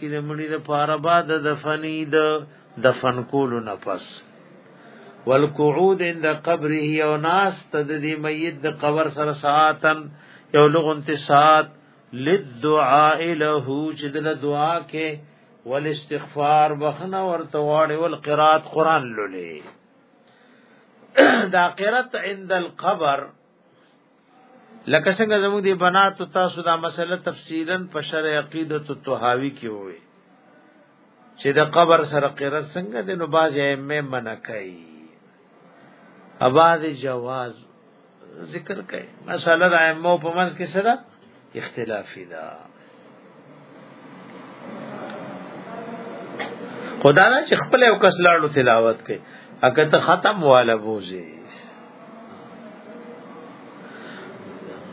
کې د مړي د پاره بعد د دفنې د دفن کولو نه پس والقعود عند قبره او ناس تد دې میت د قبر سره ساعتن یو لغون ته ساعت للدعاء له چې د دعا کې والاستغفار بخنه ورته واړې ول قرات قران لولې دا قرات عند القبر لکه څنګه زموږ دی بنات تاسو دا مسله تفصیلا په شرع عقیده الطحاوی کې وې چې د قبر سره قرت څنګه د نو باز ائمه منع کوي اباد جواز ذکر کوي مسله د ائمه په منځ کې سره اختلافی دا خدا نه چې خپل یو کس لاړو تلاوت کوي اګه ته ختم والا بوزي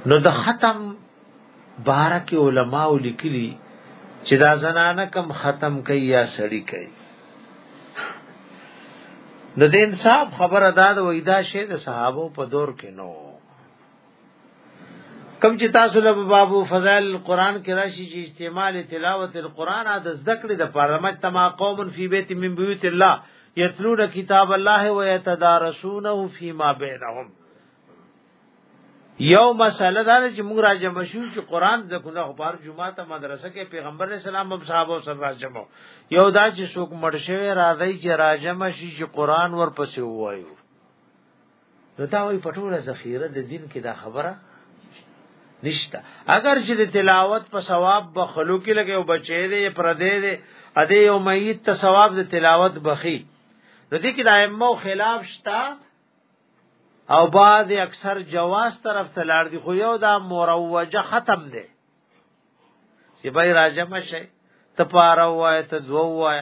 نو د ختم بارک علماء لیکلي چې دا زنانه کم ختم کوي یا سړی کوي نو د انصاف خبره دا د وېدا شه د صحابه په دور کې نو کم چې تاسو له بابو فضائل القرآن کې راشي چې استعمال تلاوت القرآن د زده کړې د پاره مجتمع قوم فی بیت من بیوت الله یتلون کتاب الله و یتدارسونه فیما بینهم یو مسله دا چې موږ راځه مشهور چې قران د کوه خو بار جمعه ته مدرسه کې پیغمبر اسلام هم صحابه سره راځه یو دا چې څوک مرشوي راځي چې راځه مشي چې قران ورپسې وایو نو دا وی پټوله ذخیره د دین کې دا خبره نشته اگر چې د تلاوت په ثواب به خلوق لګي او بچي دې پر دې دې ا دې او میت ته ثواب د تلاوت بخي نو دې کې د ائمه خلاف شتا او بعد اکثر جواز طرف ته لاړ دي خو یو دا مروجه ختم دي چې به راجم شي ته پاره وای ته دوه وای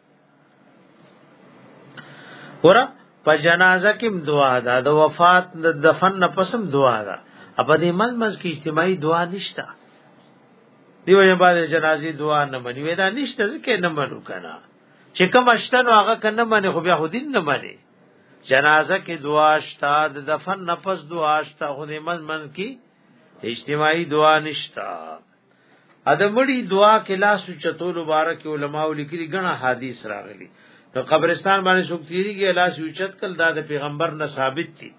ور په جنازه کې دعا ده د وفات د دفن نه پسم دعا ده په دې مل مز کې اجتماعي دعا نشته دیو یې باندې جنازي دعا نه مني ودا نشته ځکه نه منو کنه چې کوم اشتن هغه کنه مني خو بیا خو دین نه مني جنازه کې دعا شته د دفن نه پس دعا شته خو دې مل مز کې اجتماعي دعا نشته ادمړي دعا کې لاس چتول مبارک علماء لیکلي غنا حدیث راغلي نو قبرستان باندې څوک تیریږي لاس یو چت کل دا د پیغمبر نه ثابت دي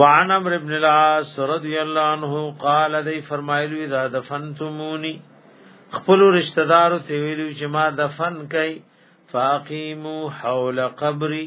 وعن عمرو بن العاص رضی الله عنه قال دی فرمایلی اذا دفنتمونی خپل رشتہ دارو ته ویلو چې ما دفن کئ فاقیمو حول قبری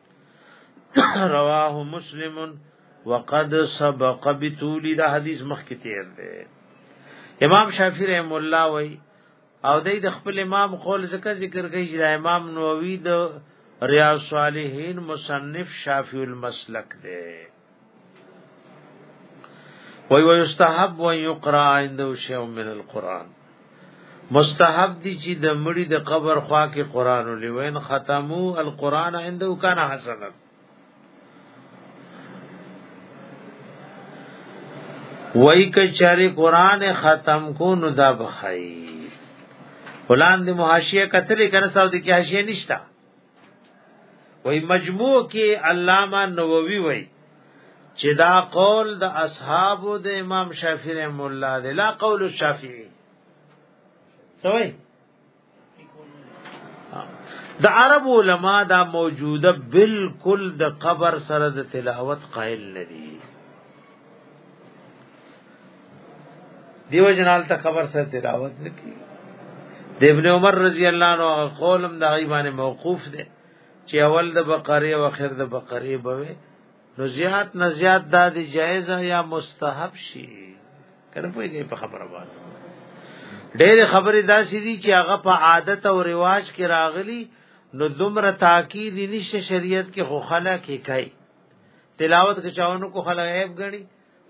رواه مسلم وقد سبق بتول دا حدیث مخکې تیر دی امام شافعی رحم الله وای او دای د خپل امام قول ذکر ذکر کوي چې امام نووي د ریاض صالحین مصنف شافعی المسلک دی وی ويستحب و يقرا عنده شيء من القران مستحب دي چې د مړي د قبر خوا کې قران ولوین ختمو القران عنده کان حسنا وای ک چاري قران ختم کو نو دا بخای ولان دی محاشیه کتلې کنه ساو دی کې حاشیه نشتا وای مجموع کې علامه نووي وای چې دا قول د اصحابو د امام شافعي رحم الله دی لا قول الشافعي سوي د عرب علما دا موجوده بالکل د قبر سره د تلاوت قائل ندي دیو جنال ته خبر سره تلاوت نکي د ابن عمر رضی الله عنه قولم د غیبانه موقوف دی چې اول د بقره او اخر د بقره بوي نو زیات نه زیات د دې جایز یا مستحب شي کنه پوهیږي په خبره باندې ډېر خبرې داسې دي چې هغه په عادت او رواج کې راغلي نو دومره تاکید نشته شریعت کې خو خلک یې کوي تلاوت کې چاونو کو خلک عیب غني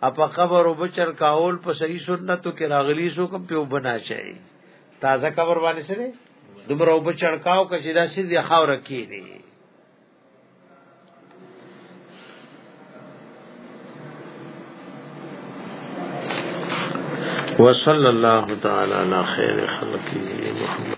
اپ قبر او بچر کاول په صحیح سنتو کې راغلی سو کوم پیو بنا شي تازه قبر باندې سره دومره او بچر کاو کچې دا سې دی خاور کې دی وصلى الله تعالى على خير خلقه محمد